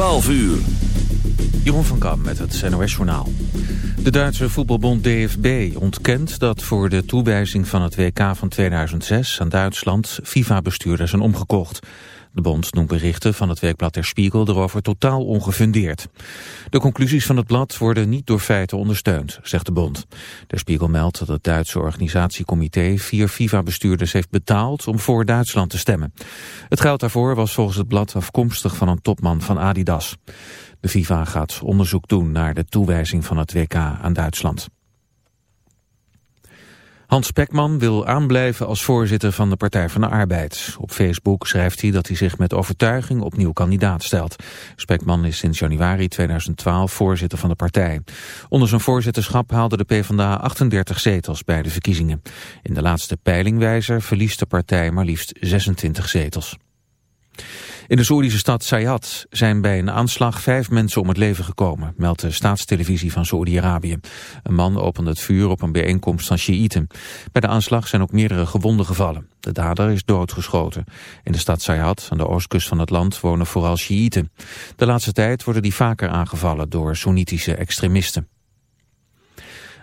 12 uur. Jeroen van Kam met het NOS Journaal. De Duitse voetbalbond DFB ontkent dat voor de toewijzing van het WK van 2006 aan Duitsland FIFA-bestuurders zijn omgekocht. De bond noemt berichten van het werkblad Der Spiegel erover totaal ongefundeerd. De conclusies van het blad worden niet door feiten ondersteund, zegt de bond. Der Spiegel meldt dat het Duitse organisatiecomité vier FIFA-bestuurders heeft betaald om voor Duitsland te stemmen. Het geld daarvoor was volgens het blad afkomstig van een topman van Adidas. De FIFA gaat onderzoek doen naar de toewijzing van het WK aan Duitsland. Hans Pekman wil aanblijven als voorzitter van de Partij van de Arbeid. Op Facebook schrijft hij dat hij zich met overtuiging opnieuw kandidaat stelt. Spekman is sinds januari 2012 voorzitter van de partij. Onder zijn voorzitterschap haalde de PvdA 38 zetels bij de verkiezingen. In de laatste peilingwijzer verliest de partij maar liefst 26 zetels. In de Soerdische stad Sayat zijn bij een aanslag vijf mensen om het leven gekomen, meldt de staatstelevisie van Saoedi-Arabië. Een man opende het vuur op een bijeenkomst van Shiiten. Bij de aanslag zijn ook meerdere gewonden gevallen. De dader is doodgeschoten. In de stad Sayat, aan de oostkust van het land, wonen vooral Shiiten. De laatste tijd worden die vaker aangevallen door Soenitische extremisten.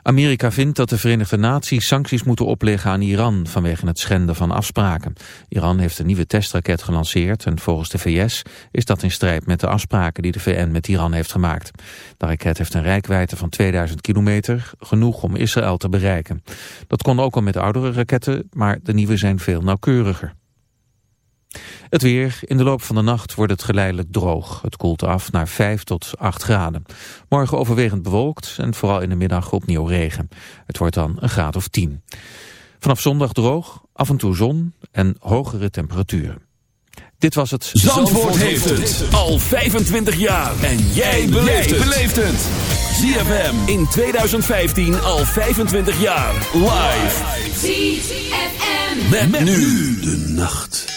Amerika vindt dat de Verenigde Naties sancties moeten opleggen aan Iran vanwege het schenden van afspraken. Iran heeft een nieuwe testraket gelanceerd en volgens de VS is dat in strijd met de afspraken die de VN met Iran heeft gemaakt. De raket heeft een rijkwijde van 2000 kilometer, genoeg om Israël te bereiken. Dat kon ook al met oudere raketten, maar de nieuwe zijn veel nauwkeuriger. Het weer. In de loop van de nacht wordt het geleidelijk droog. Het koelt af naar 5 tot 8 graden. Morgen overwegend bewolkt en vooral in de middag opnieuw regen. Het wordt dan een graad of 10. Vanaf zondag droog, af en toe zon en hogere temperaturen. Dit was het... Zandvoort, Zandvoort heeft het al 25 jaar. En jij beleeft het. ZFM in 2015 al 25 jaar. Live. ZFM. met nu de nacht.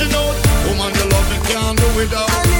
she knows. Woman, you love me, can't do without.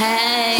Hey.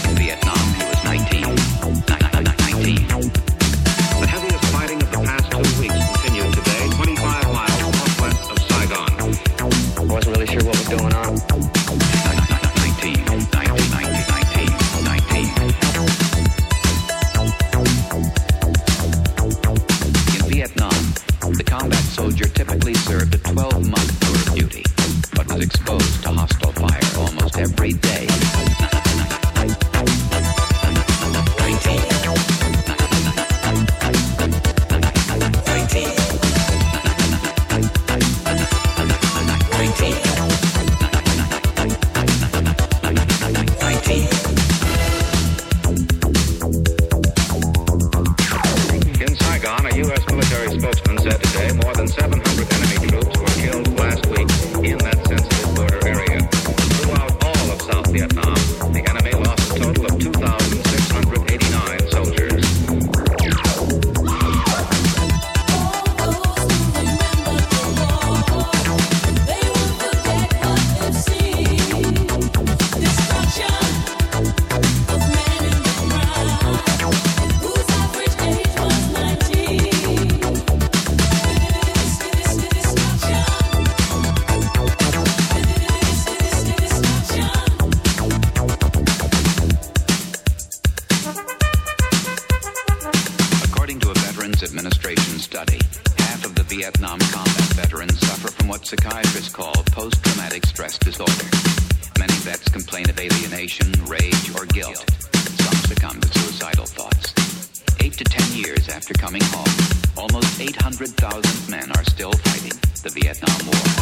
Alienation, rage, or guilt. Some succumb to suicidal thoughts. Eight to ten years after coming home, almost 800,000 men are still fighting the Vietnam War.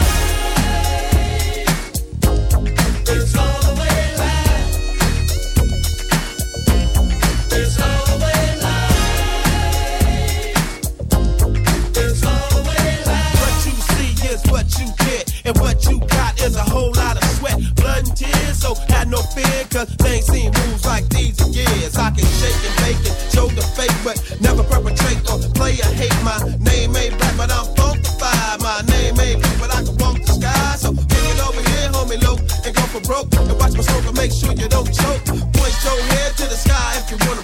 And what you got is a whole lot of sweat, blood, and tears. So had no fear, cause they ain't seen moves like these in years. I can shake and bake and show the fake, but never perpetrate or play or hate. My name ain't black, but I'm funkified. My name ain't blue, but I can walk the sky. So kick it over here, homie, low, and go for broke. And watch my smoke and make sure you don't choke. Point your head to the sky if you wanna